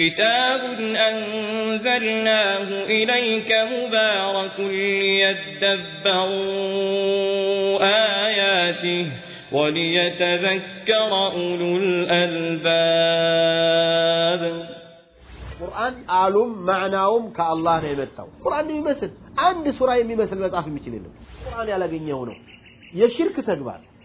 كتاب أنزلناه إليك مبارك ليتدبروا آياته وليتذكر أولو الألباب قرآن قرآن قرآن معناهم كالله نعمته يمثل يمثل يمثل عند سورة ما تعرف يشرك میچیل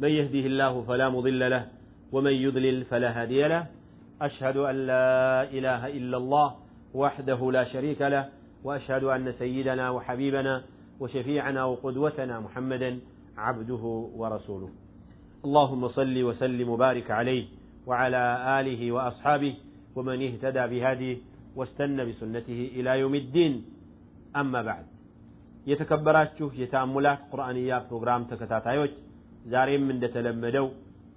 من يهده الله فلا مضل له ومن يضلل فلا هادي له أشهد أن لا إله إلا الله وحده لا شريك له وأشهد أن سيدنا وحبيبنا وشفيعنا وقدوتنا محمدا عبده ورسوله اللهم صل وسلم وبارك عليه وعلى آله وأصحابه ومن اهتدى بهذه واستنى بسنته إلى يوم الدين أما بعد يتكبراتك يتأملك قرآنيا برغرام تكتاتايوك ዛሬም እንደተለመደው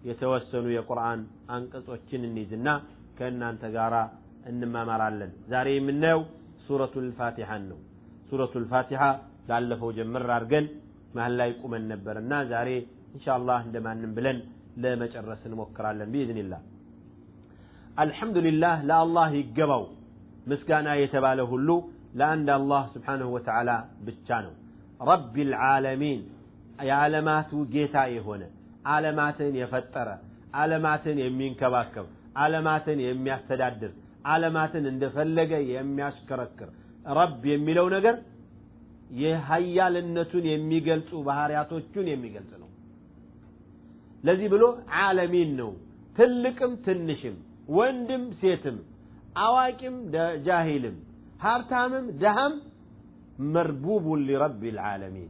የተወሰኑ የቁርአን አንቀጾችን እንይዝና ከእናንተ ጋር እንማማራለን ዛሬ የምናየው ሱረቱ ልፋቲሐን ነው ሱረቱ ልፋቲሓ ላለፈው ጀምር አድርገን መሀል ላይ ቁመን ነበርና ዛሬ እንሻ አላህ እንደማንም ብለን ለመጨረስ እንሞክራለን ብኢዝንላህ አልሐምዱሊላህ ለአላህ ይገባው ምስጋና የተባለ ሁሉ ለአንድ አላህ ስብሓንሁ ወተዓላ ብቻ ነው ረቢ ልዓለሚን የዓለማቱ ጌታ የሆነ ዓለማትን የፈጠረ ዓለማትን የሚንከባከብ ዓለማትን የሚያስተዳድር ዓለማትን እንደፈለገ የሚያሽከረክር ረብ የሚለው ነገር የሀያልነቱን የሚገልጹ ባህርያቶቹን የሚገልጽ ነው ለዚህ ብሎ ዓለሚን ነው ትልቅም ትንሽም ወንድም ሴትም አዋቂም ጃሂልም ሀብታምም ደሃም መርቡቡን ሊረቢ ልዓለሚን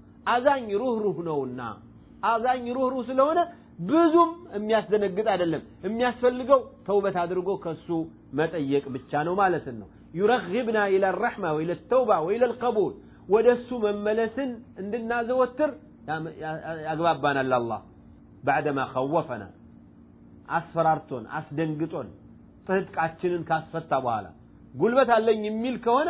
አዛኝ ሩህሩህ ነውና አዛኝ ሩህሩህ ስለሆነ ብዙም የሚያስደነግጥ አይደለም። የሚያስፈልገው ተውበት አድርጎ ከሱ መጠየቅ ብቻ ነው ማለት ነው። ዩረግብና ኢላ ረሕማ ወኢላ ተውባ ወኢላ ልቀቡል ወደ እሱ መመለስን እንድናዘወትር ያግባባናል። አላህ ባዕደማ ኸወፈና አስፈራርቶን አስደንግጦን ትጥቃችንን ካስፈታ በኋላ ጉልበት አለኝ የሚል ከሆነ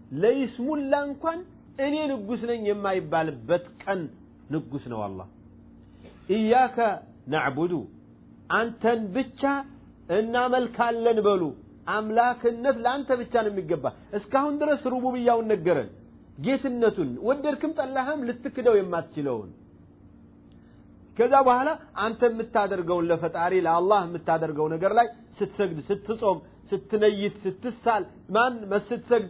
ለይስሙላ እንኳን እኔ ንጉሥ ነኝ የማይባልበት ቀን ንጉሥ ነው አላ እያከ ናዕቡዱ አንተን ብቻ እናመልካለን በሉ አምላክነት ለአንተ ብቻ ነው የሚገባ እስካሁን ድረስ ሩቡብያውን ነገረን ጌትነቱን ወደድክም ጠላህም ልትክደው የማትችለውን ከዛ በኋላ አንተ የምታደርገውን ለፈጣሪ ለአላህ የምታደርገው ነገር ላይ ስትሰግድ ስትጾም ስትነይት ስትሳል ማን ስትሰግድ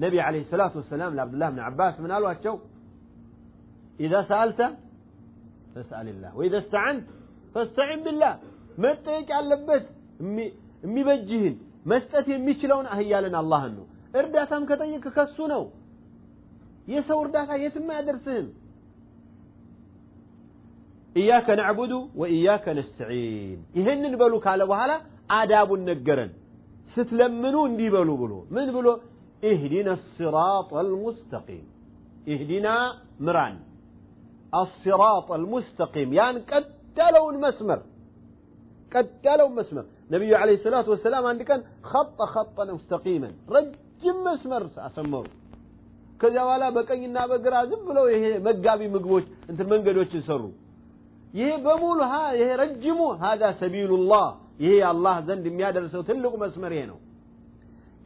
نبي عليه الصلاة والسلام لعبد الله بن عباس من قالوا هاتشو إذا سألت فاسأل الله وإذا استعنت فاستعن بالله ما تيك على لبت مي بجهن ما استتي مي شلون أهيا لنا الله أنه إرداتهم كتيك كسونو يسو إرداتها يتم أدرسهم إياك نعبد وإياك نستعين إهن بلو كالبو هلا آداب النقرن ستلمنون دي بلو بلو من بلو اهدنا الصراط المستقيم اهدنا مران الصراط المستقيم يعني كدلوا المسمر كدلوا المسمر نبي عليه الصلاة والسلام عندي كان خط خط مستقيما رجم مسمر سأسمره كذا ولا بك اني نا بغرا زبلو ايه مغابي مغبوت انت منجدوتش يسرو ايه بمول ها ايه رجمو هذا سبيل الله ايه الله زند ميادرسو تلقو مسمريه نو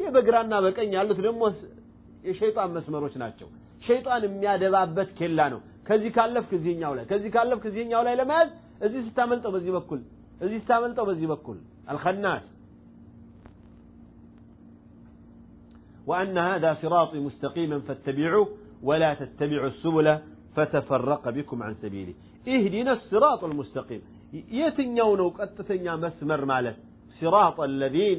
ይህ በግራና በቀኝ ያሉት ደግሞ የሸይጣን መስመሮች ናቸው። ሸይጣን የሚያደባበት ኬላ ነው። ከዚህ ከዚህ ካለፍክ ካለፍክ እዚህኛው እዚህኛው ላይ፣ ላይ ለመያዝ እዚህ እዚህ ስታመልጠው ስታመልጠው በዚህ በዚህ በኩል፣ በኩል وأن هذا صراطي مستقيما فاتبعوه ولا تتبعوا السبل فتفرق بكم عن اهدنا الصراط المستقيم يتنيون وقتتنيا مسمر مالك صراط الذين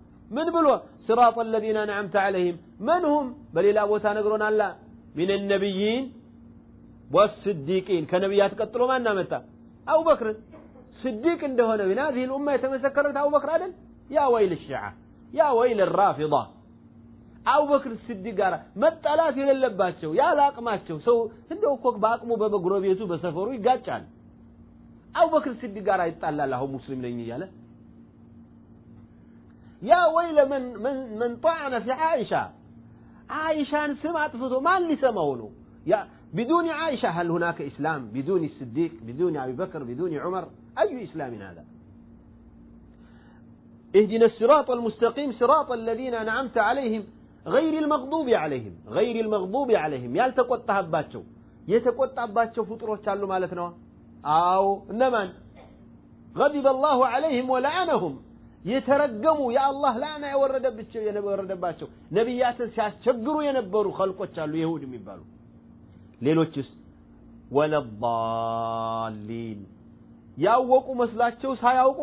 من بلوا صراط الذين نعمت عليهم من هم بل لا بوتا نقرون الله من النبيين والصديقين كنبيات قتلوا ما نامتا أو بكر صديق عنده نبينا هذه الأمة يتمسكرت أو بكر أدن يا ويل الشعاء يا ويل الرافضة أو بكر الصديق قال ما التلاف إلى اللبات شو يا لاق ما شو سو هنده وكوك باق مبابا قروبيته بسفوره يقاتل أو بكر الصديق قال يتعلى الله مسلم لن يجاله يا ويل من من من طعن في عائشة عائشة سمع تفوتوا ما اللي سمعونه يا بدون عائشة هل هناك إسلام بدون الصديق بدون أبي بكر بدون عمر أي إسلام هذا اهدنا الصراط المستقيم صراط الذين أنعمت عليهم غير المغضوب عليهم غير المغضوب عليهم يالتقطعباتهم يتقطعباتهم فطروا قالوا معناتنا او انما غضب الله عليهم ولعنهم የተረገሙ የአላህ ላና የወረደባቸው የወረደባቸው ነቢያትን ሲያስቸግሩ የነበሩ ኸልቆች አሉ የሁድ የሚባሉ ሌሎችስ ወለዳሊን ያወቁ መስላቸው ሳያውቁ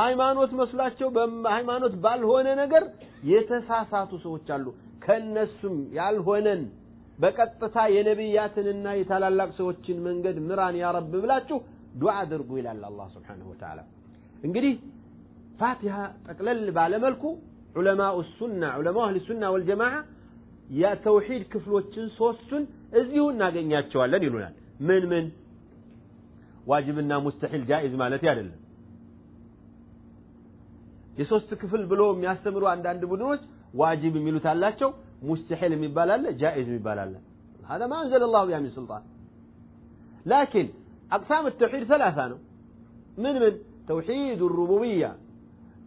ሃይማኖት መስላቸው በሃይማኖት ባልሆነ ነገር የተሳሳቱ ሰዎች አሉ ከነሱም ያልሆነን በቀጥታ የነቢያትንና የታላላቅ ሰዎችን መንገድ ምራን ያረብ ብላችሁ ዱዓ አድርጉ ይላል አላህ Subhanahu እንግዲህ فاتحة أقلل بعلملكو علماء السنة علماء أهل السنة والجماعة يا توحيد كفلو تشنسوسن ازيو ناقين ياتشوال لن يلونان من من واجبنا مستحيل جائز مالتي على الله يسوس كفل بلوم يستمروا عند عند بدوش واجب ميلو تالاتشو مستحيل ميبال الله جائز ميبال الله هذا ما أنزل الله بها من سلطان لكن أقسام التوحيد ثلاثة من من توحيد الربوبية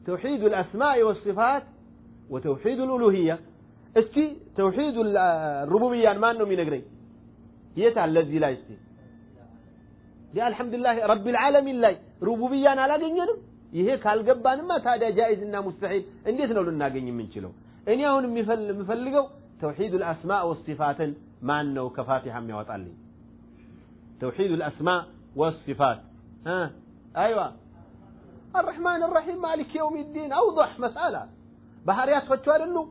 توحيد الأسماء والصفات وتوحيد الألوهية اسكي توحيد الربوبية ما أنه من أجري يتع الذي لا يستي يا الحمد لله رب العالمين لا ربوبية أنا لا قنين يهيك هالقبان ما تادا جائز إنه مستحيل إن يتنا لنا قنين من شلو إن يهون مفلقوا توحيد الأسماء والصفات ما أنه كفاتحة ميوات توحيد الأسماء والصفات ها ہاں؟ ايوه الرحمن الرحيم مالك يوم الدين اوضح مساله بحر يا سوتو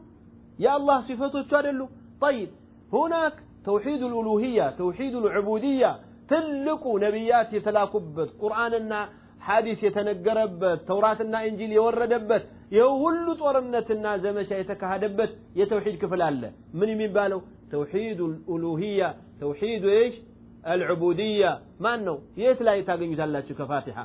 يا الله صفاتو تو ادلو طيب هناك توحيد الالوهيه توحيد العبوديه تلقو نبيات يتلاكبت قراننا حديث يتنغرب توراتنا انجيل يوردبت يوحلو طورنتنا زمشا يتكهدبت يتوحيد كفل الله من يمين بالو توحيد الالوهيه توحيد ايش العبوديه ما انه يتلايتا غنيت الله تشو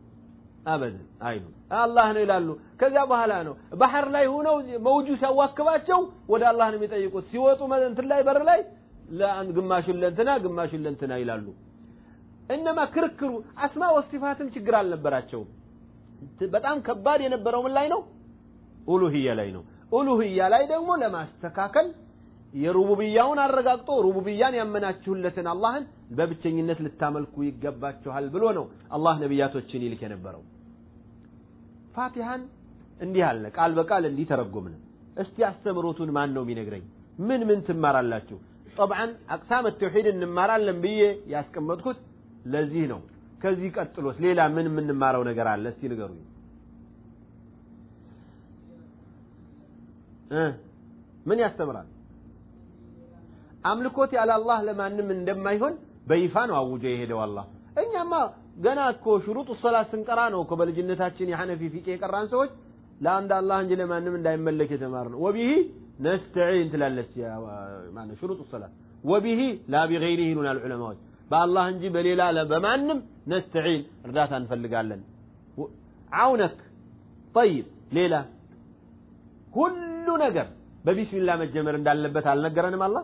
አበደ አይሉ አላህ ነው ይላሉ። ከዚያ በኋላ ነው ባህር ላይ ሆነው መውጁ ሲያዋክባቸው ወደ አላህ ነው የሚጠይቁት። ሲወጡ እንትን ላይ በር ላይ ለአንድ ግማሹን ለእንትና ግማሹን ለእንትና ይላሉ። እነማ ክርክሩ አስማ ወስቲፋትም ችግር አልነበራቸውም። በጣም ከባድ የነበረው ምን ላይ ነው? ኡሉህያ ላይ ነው። ኡሉህያ ላይ ደግሞ ለማስተካከል የሩቡብያውን አረጋግጦ ሩቡብያን ያመናችሁለትን አላህን በብቸኝነት ልታመልኩ ይገባችኋል ብሎ ነው አላህ ነቢያቶችን ይልክ የነበረው ፋቲሃን እንዲህ አለ ቃል በቃል እንዲህ ተረጎምን እስቲ አስተምሮቱን ማን ነው የሚነግረኝ ምን ምን ትማራላችሁ ጠብዓን አቅሳም ተውሂድ እንማራለን ብዬ ያስቀመጥኩት ለዚህ ነው ከዚህ ቀጥሎስ ሌላ ምን የምንማረው ነገር አለ እስቲ ንገሩኝ ምን ያስተምራል አምልኮት ያለ አላህ ለማንም እንደማይሆን በይፋ ነው አውጆ የሄደው አላህ። እኛማ ገና እኮ ሽሩጡ ሶላት ስንቀራ ነው እኮ በልጅነታችን የሐነፊ ፊቄ የቀራን ሰዎች ለአንድ አላህ እንጂ ለማንም እንዳይመለክ የተማርነው። ወቢሂ ነስተዒን ትላለች ማነው ሽሩጡ ሶላት ወቢሂ ላ ቢገይሪህ ይሉናል ዑለማዎች። በአላህ እንጂ በሌላ በማንም ነስተዒን እርዳታ እንፈልጋለን። አውነክ ጠይብ ሌላ ሁሉ ነገር በቢስሚላህ መጀመር እንዳለበት አልነገረንም አላህ?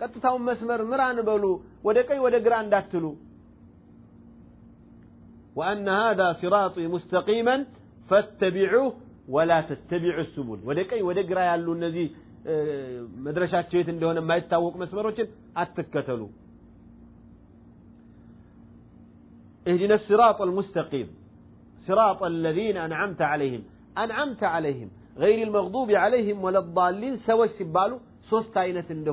ቀጥታውን መስመር ምራን በሉ ወደ ቀይ ወደ ግራ እንዳትሉ وأن هذا صراطي مستقيما فاتبعوه ولا تتبعوا السبل ودقي ودقرا يالو النزي مدرسة شيت اللي ما يتاوق مسمروشن اتكتلوا اهدنا الصراط المستقيم صراط الذين أنعمت عليهم أنعمت عليهم غير المغضوب عليهم ولا الضالين سوى السبالو سوستاينة اللي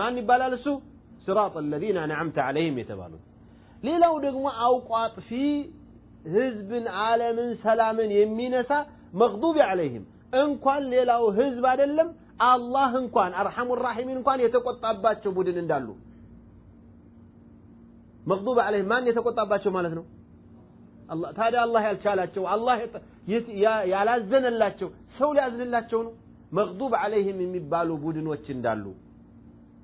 ማን ይባላል እሱ ስራጥ ለዚነ አንዓምተ ዓለይህም የተባሉ ሌላው ደግሞ አውቋጥፊ ህዝብን ዓለምን ሰላምን የሚነሳ መግዱብ ዓለይህም እንኳን ሌላው ህዝብ አይደለም አላህ እንኳን አርሐሙ ራሒሚን እንኳን የተቆጣባቸው ቡድን እንዳሉ መግዱብ ዓለይህም ማን የተቆጣባቸው ማለት ነው ታዲያ አላህ ያልቻላቸው አላህ ያላዘነላቸው ሰው ሊያዝንላቸው ነው መግዱብ ዓለይህም የሚባሉ ቡድኖች እንዳሉ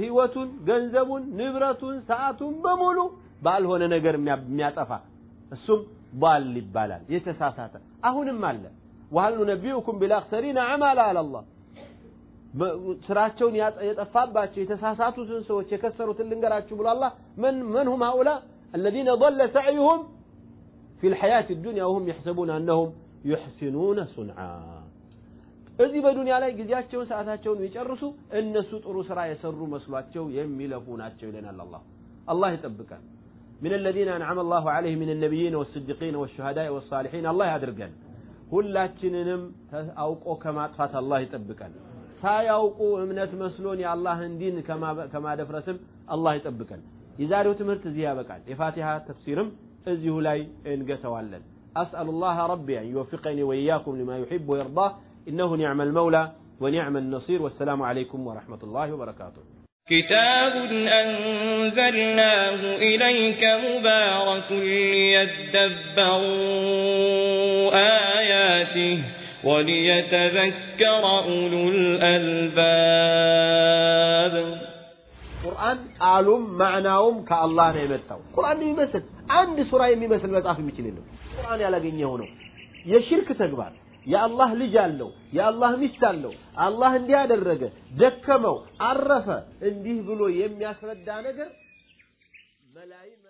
ህይወቱን፣ ገንዘቡን፣ ንብረቱን፣ ሰዓቱን በሙሉ ባልሆነ ነገር የሚያጠፋ እሱም ባል ይባላል። የተሳሳተ አሁንም አለ ወሀሉ ነቢዩኩም ቢልአክሰሪን አዕማላ አለላህ ስራቸውን የጠፋባቸው የተሳሳቱትን ሰዎች የከሰሩትን ልንገራችሁ ብሎ አላህ መን መን ሁም ሃኡላ አለዚነ ضለ ሰዕዩሁም ፊ ልሐያት ዱንያ ወሁም የሕሰቡን አነሁም ዩሕሲኑነ ሱንዓ እዚህ በዱንያ ላይ ጊዜያቸውን ሰዓታቸውን የሚጨርሱ እነሱ ጥሩ ስራ የሰሩ መስሏቸው የሚለፉ ናቸው ይለናል አላህ አላህ ይጠብቀን ምን الذين انعم الله عليهم من النبيين والصديقين والشهداء والصالحين الله يدرقن ሁላችንንም አውቆ ከማጥፋት አላህ ይጠብቀን ሳያውቁ እምነት መስሎን የአላህን ዲን ከማደፍረስም አላህ ይጠብቀን የዛሬው ትምህርት እዚህ ያበቃል የፋቲሃ ተፍሲርም እዚሁ ላይ እንገተዋለን أسأل الله ربي أن يوفقني وإياكم لما يحب ويرضاه إنه نعم المولى ونعم النصير والسلام عليكم ورحمة الله وبركاته كتاب أنزلناه إليك مبارك ليتدبروا آياته وليتذكر أولو الألباب قرآن أعلم معناهم كالله نعمته قرآن يمثل عند سورة يمثل ما تعرف يمثل قرآن يلاقينيه هنا يشرك تقبال یا اللہ یا اللہ